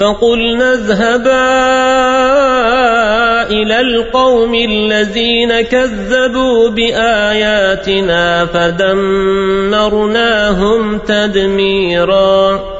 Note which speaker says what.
Speaker 1: فقلنا اذهبا إلى القوم الذين كذبوا بآياتنا فدمرناهم تدميراً.